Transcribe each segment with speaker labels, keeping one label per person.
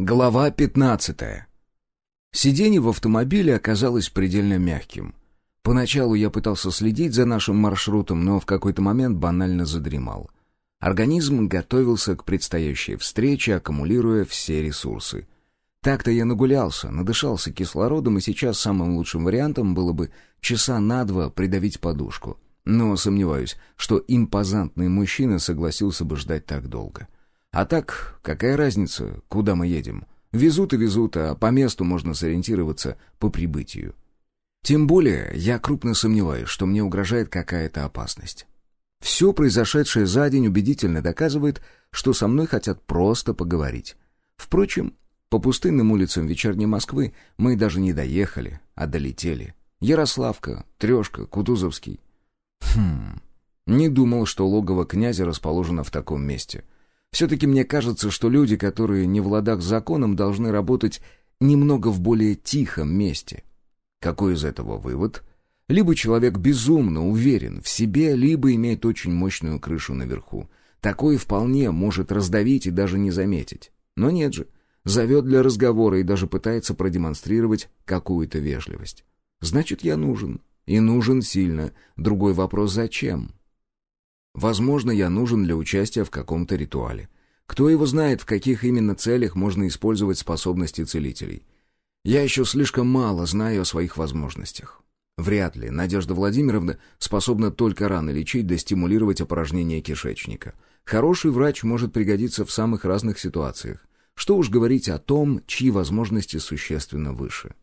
Speaker 1: Глава 15. Сиденье в автомобиле оказалось предельно мягким. Поначалу я пытался следить за нашим маршрутом, но в какой-то момент банально задремал. Организм готовился к предстоящей встрече, аккумулируя все ресурсы. Так-то я нагулялся, надышался кислородом, и сейчас самым лучшим вариантом было бы часа на два придавить подушку. Но сомневаюсь, что импозантный мужчина согласился бы ждать так долго. — а так, какая разница, куда мы едем? Везут и везут, а по месту можно сориентироваться по прибытию. Тем более, я крупно сомневаюсь, что мне угрожает какая-то опасность. Все произошедшее за день убедительно доказывает, что со мной хотят просто поговорить. Впрочем, по пустынным улицам вечерней Москвы мы даже не доехали, а долетели. Ярославка, Трешка, Кутузовский. Хм, не думал, что логово князя расположено в таком месте — все-таки мне кажется, что люди, которые не в ладах с законом, должны работать немного в более тихом месте. Какой из этого вывод? Либо человек безумно уверен в себе, либо имеет очень мощную крышу наверху. Такое вполне может раздавить и даже не заметить. Но нет же, зовет для разговора и даже пытается продемонстрировать какую-то вежливость. Значит, я нужен. И нужен сильно. Другой вопрос — зачем? Возможно, я нужен для участия в каком-то ритуале. Кто его знает, в каких именно целях можно использовать способности целителей. Я еще слишком мало знаю о своих возможностях. Вряд ли Надежда Владимировна способна только рано лечить да стимулировать опорожнение кишечника. Хороший врач может пригодиться в самых разных ситуациях. Что уж говорить о том, чьи возможности существенно выше.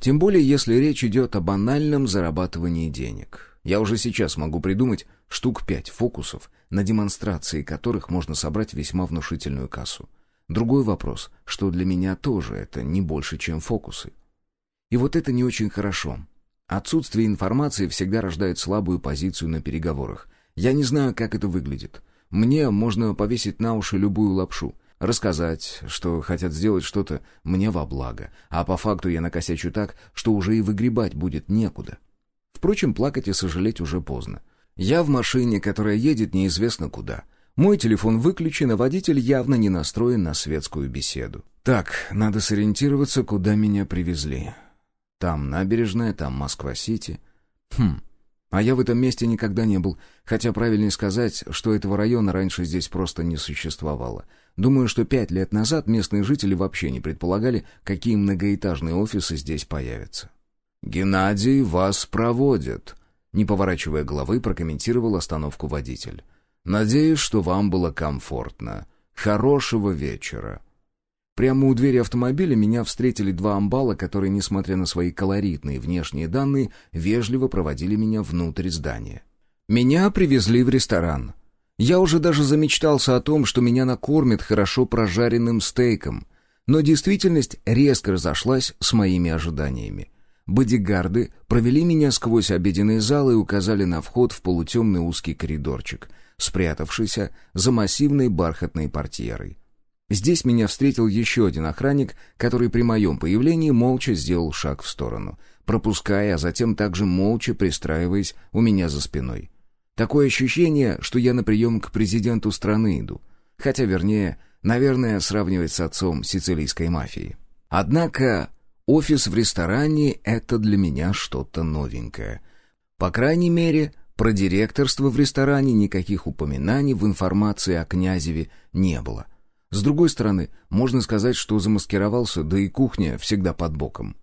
Speaker 1: Тем более, если речь идет о банальном зарабатывании денег. Я уже сейчас могу придумать штук пять фокусов, на демонстрации которых можно собрать весьма внушительную кассу. Другой вопрос, что для меня тоже это не больше, чем фокусы. И вот это не очень хорошо. Отсутствие информации всегда рождает слабую позицию на переговорах. Я не знаю, как это выглядит. Мне можно повесить на уши любую лапшу, рассказать, что хотят сделать что-то мне во благо, а по факту я накосячу так, что уже и выгребать будет некуда. Впрочем, плакать и сожалеть уже поздно. Я в машине, которая едет неизвестно куда. Мой телефон выключен, а водитель явно не настроен на светскую беседу. Так, надо сориентироваться, куда меня привезли. Там набережная, там Москва-Сити. Хм, а я в этом месте никогда не был, хотя правильнее сказать, что этого района раньше здесь просто не существовало. Думаю, что пять лет назад местные жители вообще не предполагали, какие многоэтажные офисы здесь появятся. «Геннадий, вас проводят», — не поворачивая головы, прокомментировал остановку водитель. «Надеюсь, что вам было комфортно. Хорошего вечера». Прямо у двери автомобиля меня встретили два амбала, которые, несмотря на свои колоритные внешние данные, вежливо проводили меня внутрь здания. Меня привезли в ресторан. Я уже даже замечтался о том, что меня накормят хорошо прожаренным стейком. Но действительность резко разошлась с моими ожиданиями. Бодигарды провели меня сквозь обеденный зал и указали на вход в полутемный узкий коридорчик, спрятавшийся за массивной бархатной портьерой. Здесь меня встретил еще один охранник, который при моем появлении молча сделал шаг в сторону, пропуская, а затем также молча пристраиваясь у меня за спиной. Такое ощущение, что я на прием к президенту страны иду. Хотя, вернее, наверное, сравнивать с отцом сицилийской мафии. Однако Офис в ресторане — это для меня что-то новенькое. По крайней мере, про директорство в ресторане никаких упоминаний в информации о Князеве не было. С другой стороны, можно сказать, что замаскировался, да и кухня всегда под боком.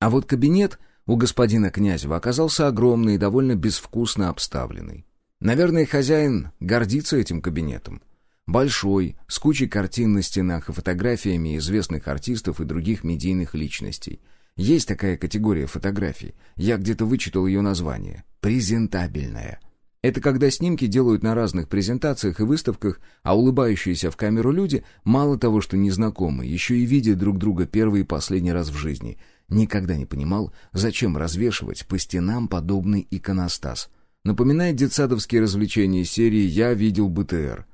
Speaker 1: А вот кабинет у господина Князева оказался огромный и довольно безвкусно обставленный. Наверное, хозяин гордится этим кабинетом. Большой, с кучей картин на стенах и фотографиями известных артистов и других медийных личностей. Есть такая категория фотографий. Я где-то вычитал ее название. Презентабельная. Это когда снимки делают на разных презентациях и выставках, а улыбающиеся в камеру люди мало того, что незнакомы, еще и видят друг друга первый и последний раз в жизни. Никогда не понимал, зачем развешивать по стенам подобный иконостас. Напоминает детсадовские развлечения серии «Я видел БТР».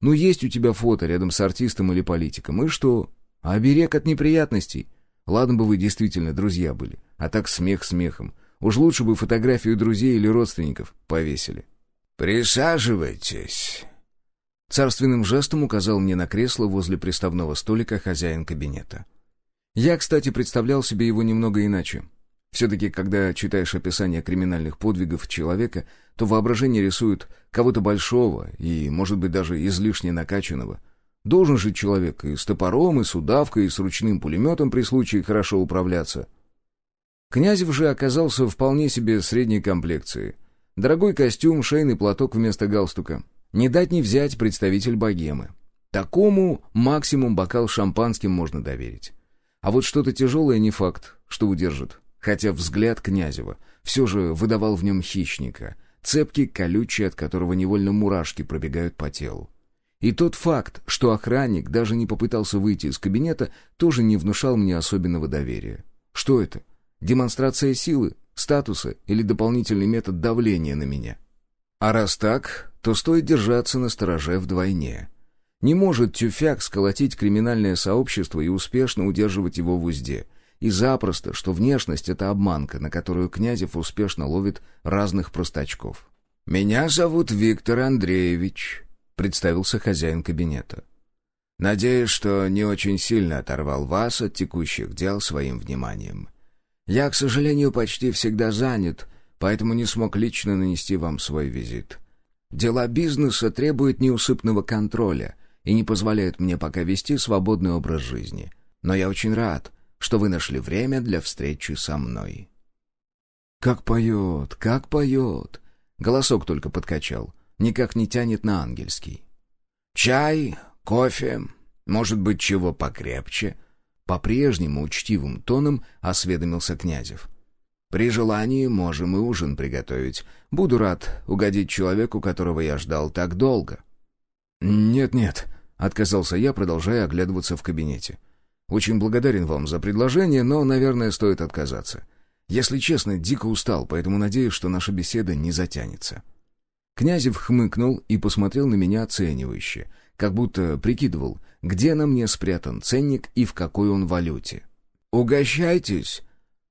Speaker 1: Ну, есть у тебя фото рядом с артистом или политиком, и что? Оберег от неприятностей. Ладно бы вы действительно друзья были, а так смех смехом. Уж лучше бы фотографию друзей или родственников повесили.
Speaker 2: «Присаживайтесь».
Speaker 1: Царственным жестом указал мне на кресло возле приставного столика хозяин кабинета. Я, кстати, представлял себе его немного иначе. Все-таки, когда читаешь описание криминальных подвигов человека, то воображение рисует кого-то большого и, может быть, даже излишне накачанного. Должен же человек и с топором, и с удавкой, и с ручным пулеметом при случае хорошо управляться. Князев же оказался вполне себе средней комплекции. Дорогой костюм, шейный платок вместо галстука. Не дать не взять представитель богемы. Такому максимум бокал шампанским можно доверить. А вот что-то тяжелое не факт, что удержит хотя взгляд Князева все же выдавал в нем хищника, цепкий, колючий, от которого невольно мурашки пробегают по телу. И тот факт, что охранник даже не попытался выйти из кабинета, тоже не внушал мне особенного доверия. Что это? Демонстрация силы, статуса или дополнительный метод давления на меня? А раз так, то стоит держаться на стороже вдвойне. Не может тюфяк сколотить криминальное сообщество и успешно удерживать его в узде — и запросто, что внешность — это обманка, на которую Князев успешно ловит разных простачков. «Меня зовут Виктор Андреевич», — представился хозяин кабинета. «Надеюсь, что не очень сильно оторвал вас от текущих дел своим вниманием. Я, к сожалению, почти всегда занят, поэтому не смог лично нанести вам свой визит. Дела бизнеса требуют неусыпного контроля и не позволяют мне пока вести свободный образ жизни. Но я очень рад, что вы нашли время для встречи со мной». «Как поет, как поет!» Голосок только подкачал, никак не тянет на ангельский. «Чай, кофе, может быть, чего покрепче?» По-прежнему учтивым тоном осведомился Князев. «При желании можем и ужин приготовить. Буду рад угодить человеку, которого я ждал так долго». «Нет-нет», — отказался я, продолжая оглядываться в кабинете. Очень благодарен вам за предложение, но, наверное, стоит отказаться. Если честно, дико устал, поэтому надеюсь, что наша беседа не затянется». Князев хмыкнул и посмотрел на меня оценивающе, как будто прикидывал, где на мне спрятан ценник и в какой он валюте. «Угощайтесь!»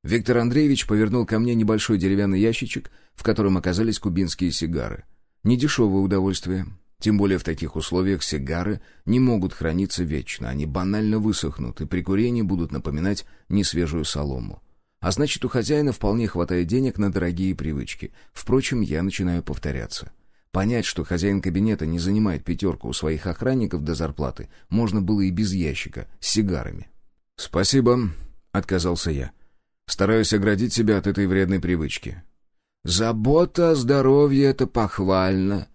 Speaker 1: Виктор Андреевич повернул ко мне небольшой деревянный ящичек, в котором оказались кубинские сигары. Недешевое удовольствие. Тем более в таких условиях сигары не могут храниться вечно, они банально высохнут и при курении будут напоминать несвежую солому. А значит, у хозяина вполне хватает денег на дорогие привычки. Впрочем, я начинаю повторяться. Понять, что хозяин кабинета не занимает пятерку у своих охранников до зарплаты, можно было и без ящика, с сигарами. «Спасибо», — отказался я. «Стараюсь оградить себя от этой вредной привычки». «Забота о здоровье — это похвально»,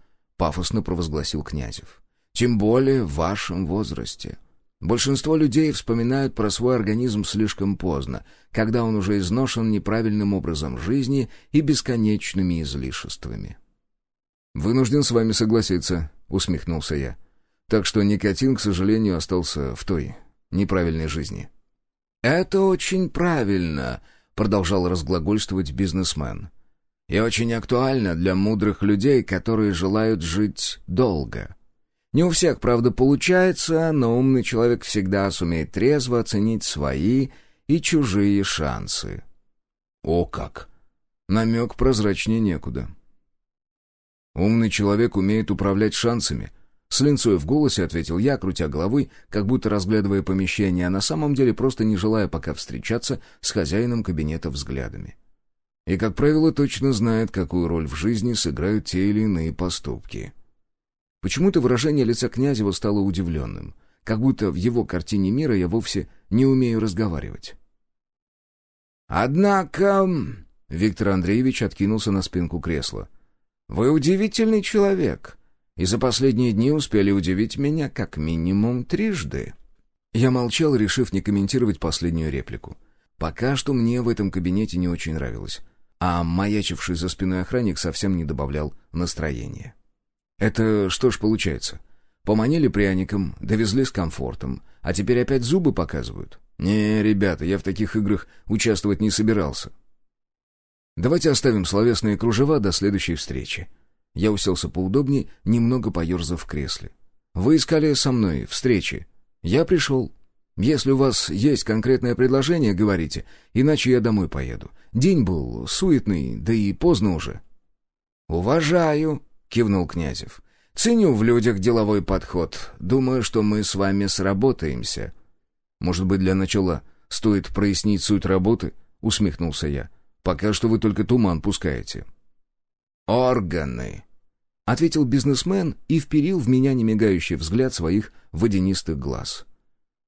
Speaker 1: пафосно провозгласил Князев. «Тем более в вашем возрасте. Большинство людей вспоминают про свой организм слишком поздно, когда он уже изношен неправильным образом жизни и бесконечными излишествами». «Вынужден с вами согласиться», — усмехнулся я. «Так что никотин, к сожалению, остался в той неправильной жизни». «Это очень правильно», — продолжал разглагольствовать бизнесмен и очень актуально для мудрых людей, которые желают жить долго. Не у всех, правда, получается, но умный человек всегда сумеет трезво оценить свои и чужие шансы. О как! Намек прозрачнее некуда. Умный человек умеет управлять шансами. С в голосе ответил я, крутя головой, как будто разглядывая помещение, а на самом деле просто не желая пока встречаться с хозяином кабинета взглядами и, как правило, точно знает, какую роль в жизни сыграют те или иные поступки. Почему-то выражение лица Князева стало удивленным, как будто в его картине мира я вовсе не умею разговаривать. «Однако...» — Виктор Андреевич откинулся на спинку кресла. «Вы удивительный человек, и за последние дни успели удивить меня как минимум трижды». Я молчал, решив не комментировать последнюю реплику. Пока что мне в этом кабинете не очень нравилось а маячивший за спиной охранник совсем не добавлял настроения. Это что ж получается? Поманили пряником, довезли с комфортом, а теперь опять зубы показывают? Не, ребята, я в таких играх участвовать не собирался. Давайте оставим словесные кружева до следующей встречи. Я уселся поудобнее, немного поерзав в кресле. Вы искали со мной встречи. Я пришел. Если у вас есть конкретное предложение, говорите, иначе я домой поеду. День был суетный, да и поздно уже». «Уважаю», — кивнул Князев. Ценю в людях деловой подход. Думаю, что мы с вами сработаемся». «Может быть, для начала стоит прояснить суть работы?» — усмехнулся я. «Пока что вы только туман пускаете».
Speaker 2: «Органы», —
Speaker 1: ответил бизнесмен и вперил в меня немигающий взгляд своих водянистых глаз.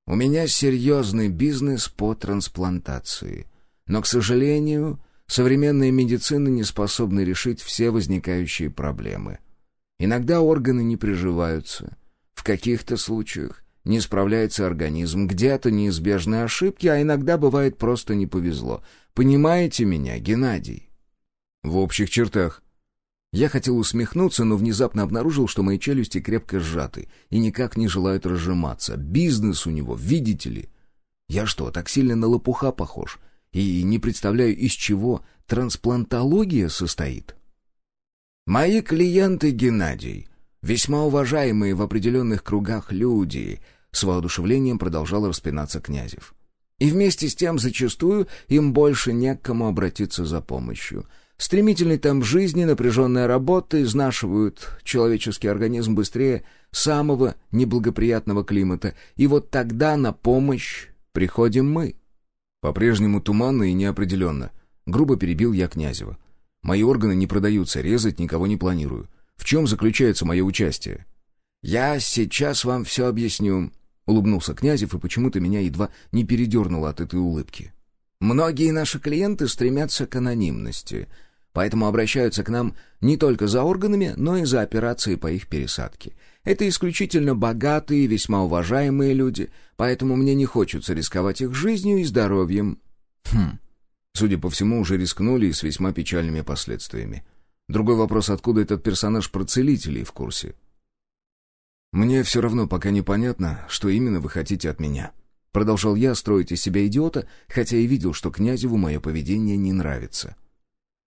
Speaker 2: «У меня серьезный бизнес по трансплантации, но, к сожалению, современная медицина не способна решить все возникающие проблемы. Иногда органы не приживаются, в каких-то случаях не справляется организм, где-то неизбежные ошибки, а иногда бывает просто не повезло. Понимаете меня, Геннадий?»
Speaker 1: «В общих чертах», я хотел усмехнуться, но внезапно обнаружил, что мои челюсти крепко сжаты и никак не желают разжиматься. Бизнес у него, видите ли. Я что, так сильно на лопуха похож? И не представляю, из чего трансплантология состоит?
Speaker 2: Мои клиенты, Геннадий, весьма уважаемые в определенных кругах люди, с воодушевлением продолжал распинаться Князев. И вместе с тем зачастую им больше не к кому обратиться за помощью — Стремительный темп жизни, напряженная работа изнашивают человеческий организм быстрее самого неблагоприятного климата, и вот тогда на помощь приходим мы.
Speaker 1: По-прежнему туманно и неопределенно. Грубо перебил я Князева. Мои органы не продаются, резать никого не планирую. В чем заключается мое участие?
Speaker 2: «Я сейчас вам все объясню», — улыбнулся Князев, и почему-то меня едва не передернуло от этой улыбки. «Многие наши клиенты стремятся к анонимности, поэтому обращаются к нам не только за органами, но и за операцией по их пересадке. Это исключительно богатые весьма уважаемые люди, поэтому мне не хочется рисковать их жизнью и здоровьем.
Speaker 1: Хм. Судя по всему, уже рискнули и с весьма печальными последствиями. Другой вопрос, откуда этот персонаж про целителей в курсе? «Мне все равно пока непонятно, что именно вы хотите от меня». Продолжал я строить из себя идиота, хотя и видел, что князеву мое поведение не нравится.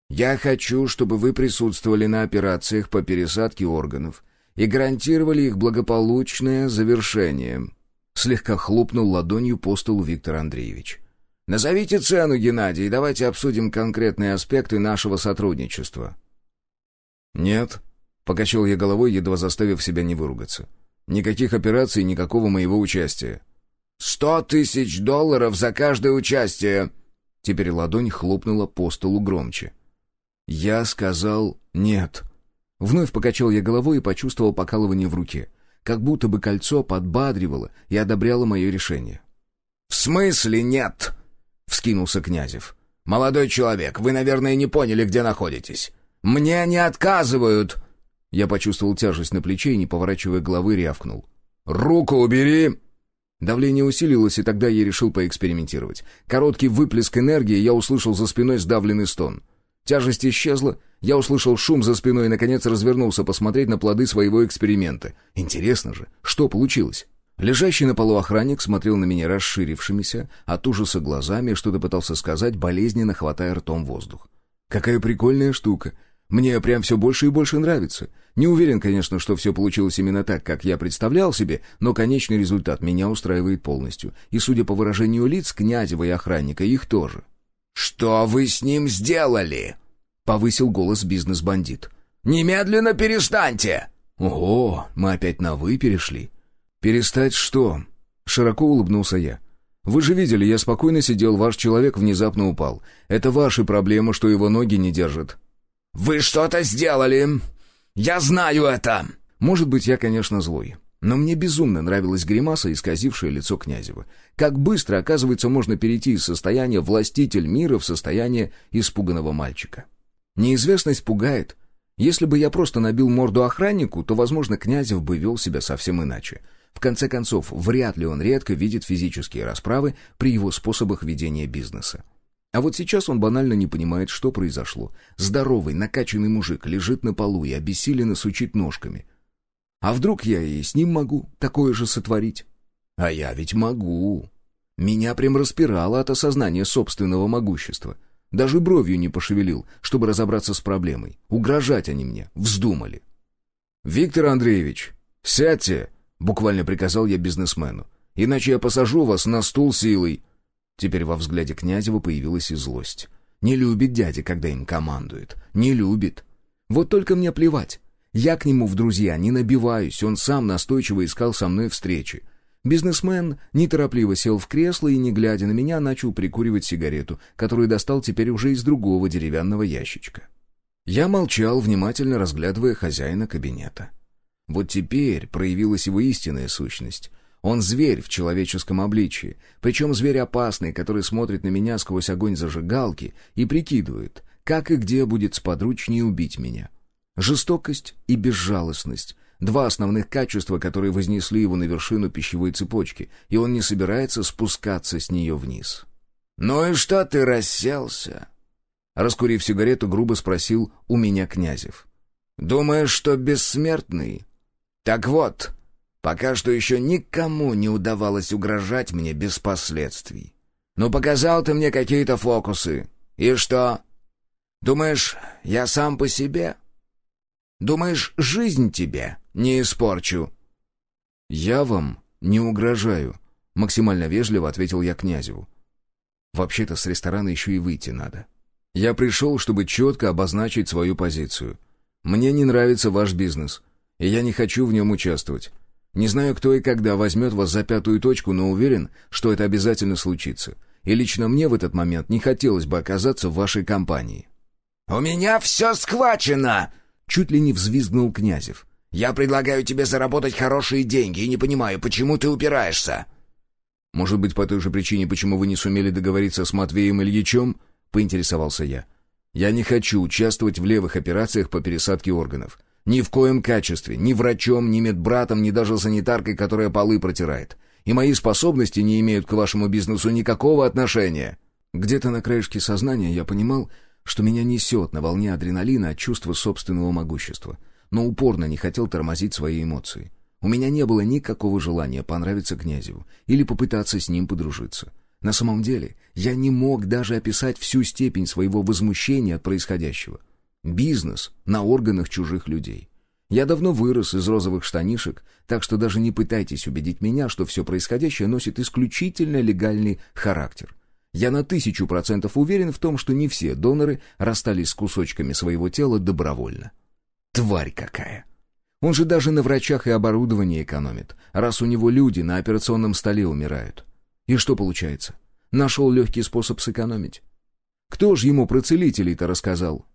Speaker 2: Я хочу, чтобы вы присутствовали на операциях по пересадке органов и гарантировали их благополучное завершение».
Speaker 1: Слегка хлопнул ладонью по столу Виктор Андреевич.
Speaker 2: «Назовите цену, Геннадий, и давайте обсудим конкретные аспекты нашего сотрудничества».
Speaker 1: «Нет», — покачал я головой, едва заставив себя не выругаться. «Никаких операций, никакого моего участия».
Speaker 2: «Сто тысяч долларов за каждое участие!»
Speaker 1: Теперь ладонь хлопнула по столу громче. Я сказал «нет». Вновь покачал я головой и почувствовал покалывание в руке. Как будто бы кольцо подбадривало и одобряло мое решение.
Speaker 2: «В смысле нет?» — вскинулся Князев. «Молодой человек, вы, наверное, не поняли, где находитесь. Мне не отказывают!»
Speaker 1: Я почувствовал тяжесть на плече и, не поворачивая головы, рявкнул.
Speaker 2: «Руку убери!»
Speaker 1: Давление усилилось, и тогда я решил поэкспериментировать. Короткий выплеск энергии, я услышал за спиной сдавленный стон — Тяжесть исчезла, я услышал шум за спиной и, наконец, развернулся посмотреть на плоды своего эксперимента. Интересно же, что получилось? Лежащий на полу охранник смотрел на меня расширившимися от ужаса глазами что-то пытался сказать, болезненно хватая ртом воздух. «Какая прикольная штука! Мне прям все больше и больше нравится. Не уверен, конечно, что все получилось именно так, как я представлял себе, но конечный результат меня устраивает полностью. И, судя по выражению лиц князева и охранника, их тоже».
Speaker 2: «Что вы с ним сделали?» — повысил голос бизнес-бандит. «Немедленно перестаньте!»
Speaker 1: «Ого, мы опять на «вы» перешли». «Перестать что?» — широко улыбнулся я. «Вы же видели, я спокойно сидел, ваш человек внезапно упал. Это ваши проблемы, что его ноги не держат».
Speaker 2: «Вы что-то сделали! Я знаю это!»
Speaker 1: «Может быть, я, конечно, злой. Но мне безумно нравилась гримаса, исказившая лицо Князева. Как быстро, оказывается, можно перейти из состояния властитель мира в состояние испуганного мальчика. Неизвестность пугает. Если бы я просто набил морду охраннику, то, возможно, Князев бы вел себя совсем иначе. В конце концов, вряд ли он редко видит физические расправы при его способах ведения бизнеса. А вот сейчас он банально не понимает, что произошло. Здоровый, накачанный мужик лежит на полу и обессиленно сучит ножками. А вдруг я и с ним могу такое же сотворить? А я ведь могу. Меня прям распирало от осознания собственного могущества. Даже бровью не пошевелил, чтобы разобраться с проблемой. Угрожать они мне вздумали. «Виктор Андреевич, сядьте!» — буквально приказал я бизнесмену. «Иначе я посажу вас на стул силой». Теперь во взгляде Князева появилась и злость. Не любит дядя, когда им командует. Не любит. Вот только мне плевать. Я к нему в друзья не набиваюсь, он сам настойчиво искал со мной встречи. Бизнесмен неторопливо сел в кресло и, не глядя на меня, начал прикуривать сигарету, которую достал теперь уже из другого деревянного ящичка. Я молчал, внимательно разглядывая хозяина кабинета. Вот теперь проявилась его истинная сущность. Он зверь в человеческом обличии, причем зверь опасный, который смотрит на меня сквозь огонь зажигалки и прикидывает, как и где будет сподручнее убить меня. Жестокость и безжалостность Два основных качества, которые вознесли его на вершину пищевой цепочки, и он не собирается спускаться с нее вниз.
Speaker 2: «Ну и что ты расселся?»
Speaker 1: Раскурив сигарету, грубо спросил у меня Князев.
Speaker 2: «Думаешь, что бессмертный? Так вот, пока что еще никому не удавалось угрожать мне без последствий. Ну, показал ты мне какие-то фокусы. И что? Думаешь, я сам по себе?» Думаешь, жизнь тебе не испорчу?»
Speaker 1: «Я вам не угрожаю», — максимально вежливо ответил я князеву. «Вообще-то с ресторана еще и выйти надо. Я пришел, чтобы четко обозначить свою позицию. Мне не нравится ваш бизнес, и я не хочу в нем участвовать. Не знаю, кто и когда возьмет вас за пятую точку, но уверен, что это обязательно случится. И лично мне в этот момент не хотелось бы оказаться в вашей компании».
Speaker 2: «У меня все схвачено!»
Speaker 1: Чуть ли не взвизгнул Князев.
Speaker 2: «Я предлагаю тебе заработать хорошие деньги и не понимаю, почему ты упираешься?»
Speaker 1: «Может быть, по той же причине, почему вы не сумели договориться с Матвеем Ильичем?» — поинтересовался я. «Я не хочу участвовать в левых операциях по пересадке органов. Ни в коем качестве, ни врачом, ни медбратом, ни даже санитаркой, которая полы протирает. И мои способности не имеют к вашему бизнесу никакого отношения». Где-то на краешке сознания я понимал, что меня несет на волне адреналина от чувства собственного могущества, но упорно не хотел тормозить свои эмоции. У меня не было никакого желания понравиться князю или попытаться с ним подружиться. На самом деле, я не мог даже описать всю степень своего возмущения от происходящего. Бизнес на органах чужих людей. Я давно вырос из розовых штанишек, так что даже не пытайтесь убедить меня, что все происходящее носит исключительно легальный характер. Я на тысячу процентов уверен в том, что не все доноры расстались с кусочками своего тела добровольно. Тварь какая! Он же даже на врачах и оборудовании экономит, раз у него люди на операционном столе умирают. И что получается? Нашел легкий способ сэкономить. Кто же ему про целителей-то рассказал?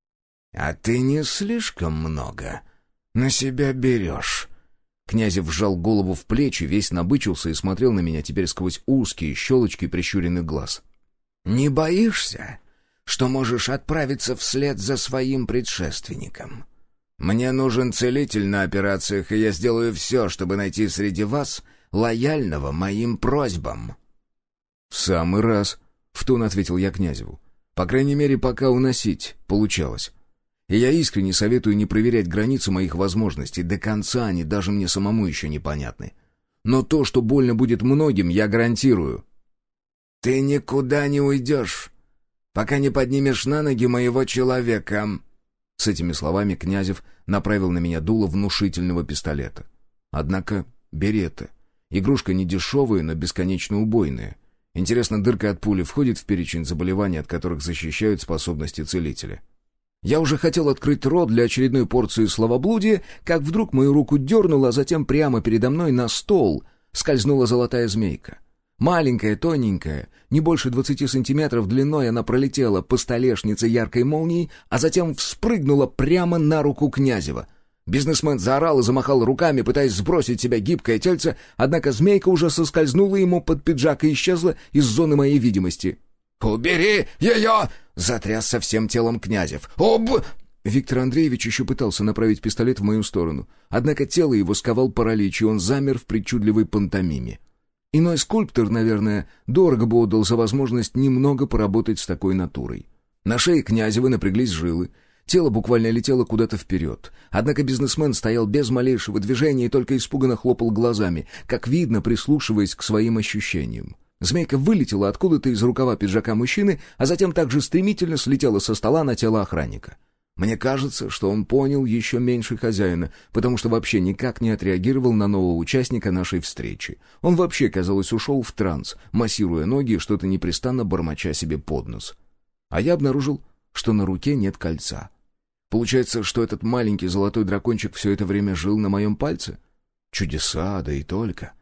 Speaker 2: — А ты не слишком много на себя берешь,
Speaker 1: Князев вжал голову в плечи, весь набычился и смотрел на меня теперь сквозь узкие щелочки прищуренных глаз.
Speaker 2: «Не боишься, что можешь отправиться вслед за своим предшественником? Мне нужен целитель на операциях, и я сделаю все, чтобы найти среди вас лояльного моим просьбам».
Speaker 1: «В самый раз», — в тон ответил я Князеву. «По крайней мере, пока уносить получалось». И я искренне советую не проверять границы моих возможностей. До конца они даже мне самому еще непонятны. Но то, что больно будет многим, я гарантирую.
Speaker 2: «Ты никуда не уйдешь, пока не поднимешь на ноги моего человека».
Speaker 1: С этими словами Князев направил на меня дуло внушительного пистолета. Однако берета. Игрушка не дешевая, но бесконечно убойная. Интересно, дырка от пули входит в перечень заболеваний, от которых защищают способности целителя. Я уже хотел открыть рот для очередной порции словоблудия, как вдруг мою руку дернуло, а затем прямо передо мной на стол скользнула золотая змейка. Маленькая, тоненькая, не больше двадцати сантиметров длиной она пролетела по столешнице яркой молнией, а затем вспрыгнула прямо на руку Князева. Бизнесмен заорал и замахал руками, пытаясь сбросить себя гибкое тельце, однако змейка уже соскользнула ему под пиджак и исчезла из зоны моей видимости.
Speaker 2: «Убери ее!» — затрясся всем телом Князев. «Об...»
Speaker 1: Виктор Андреевич еще пытался направить пистолет в мою сторону, однако тело его сковал паралич, и он замер в причудливой пантомиме. Иной скульптор, наверное, дорого бы отдал за возможность немного поработать с такой натурой. На шее Князева напряглись жилы, тело буквально летело куда-то вперед. Однако бизнесмен стоял без малейшего движения и только испуганно хлопал глазами, как видно, прислушиваясь к своим ощущениям. Змейка вылетела откуда-то из рукава пиджака мужчины, а затем также стремительно слетела со стола на тело охранника. Мне кажется, что он понял еще меньше хозяина, потому что вообще никак не отреагировал на нового участника нашей встречи. Он вообще, казалось, ушел в транс, массируя ноги и что-то непрестанно бормоча себе под нос. А я обнаружил, что на руке нет кольца.
Speaker 2: Получается, что этот маленький золотой дракончик все это время жил на моем пальце? Чудеса, да и только.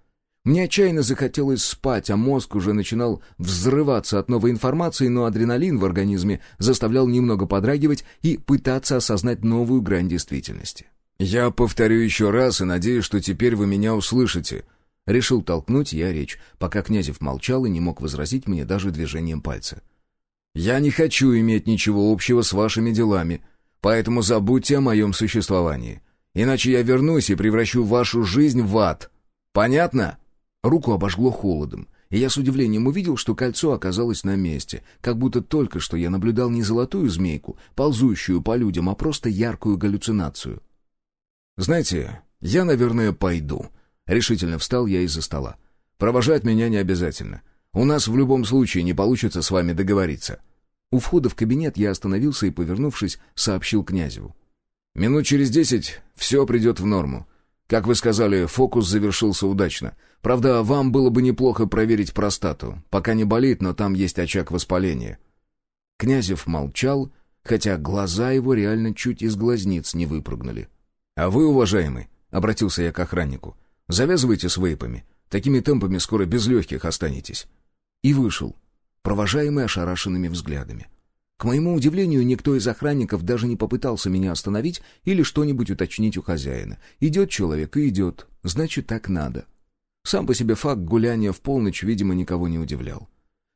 Speaker 2: Мне отчаянно захотелось спать, а мозг уже начинал взрываться от новой информации, но адреналин в организме заставлял немного подрагивать и пытаться осознать новую грань действительности.
Speaker 1: «Я повторю еще раз и надеюсь, что теперь вы меня услышите»,
Speaker 2: Решил толкнуть я речь, пока Князев молчал и не мог возразить мне даже движением пальца.
Speaker 1: «Я не хочу иметь ничего общего с вашими делами, поэтому забудьте о моем существовании. Иначе я вернусь и превращу вашу жизнь в ад. Понятно?»
Speaker 2: Руку обожгло холодом, и я с удивлением увидел, что кольцо оказалось на месте, как будто только что я наблюдал не золотую змейку, ползущую по людям, а просто яркую галлюцинацию.
Speaker 1: «Знаете, я, наверное, пойду», Решительно встал я из-за стола. «Провожать меня не обязательно. У нас в любом случае не получится с вами договориться».
Speaker 2: У входа в кабинет я остановился и, повернувшись, сообщил князеву.
Speaker 1: «Минут через десять все придет в норму. Как вы сказали, фокус завершился удачно. Правда, вам было бы неплохо проверить простату. Пока не болит, но там есть очаг воспаления».
Speaker 2: Князев молчал, хотя глаза его реально чуть из глазниц не выпрыгнули.
Speaker 1: «А вы, уважаемый», — обратился я к охраннику, — Завязывайте с вейпами. Такими темпами скоро без легких останетесь».
Speaker 2: И вышел, провожаемый ошарашенными взглядами. К моему удивлению, никто из охранников даже не попытался меня остановить или что-нибудь уточнить у хозяина. Идет человек и идет, значит, так надо. Сам по себе факт гуляния в полночь, видимо, никого не удивлял.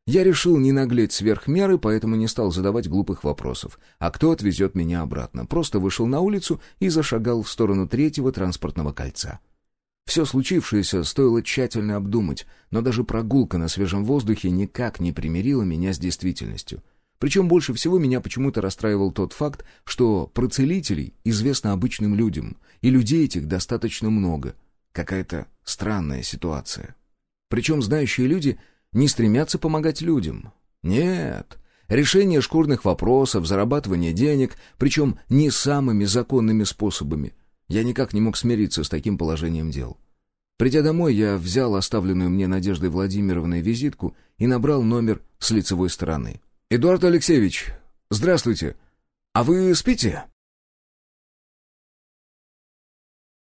Speaker 2: Я решил не наглеть сверх меры, поэтому не стал задавать глупых вопросов. А кто отвезет меня обратно? Просто вышел на улицу и зашагал в сторону третьего транспортного кольца. Все случившееся стоило тщательно обдумать, но даже прогулка на свежем воздухе никак не примирила меня с действительностью. Причем больше всего меня почему-то расстраивал тот факт, что про целителей известно обычным людям, и людей этих достаточно много. Какая-то странная ситуация. Причем знающие люди не стремятся помогать людям. Нет, решение шкурных вопросов, зарабатывание денег, причем не самыми законными способами – я никак не мог смириться с таким положением дел. Придя домой, я взял оставленную мне Надеждой Владимировной визитку и набрал номер с лицевой стороны. «Эдуард Алексеевич, здравствуйте. А вы спите?»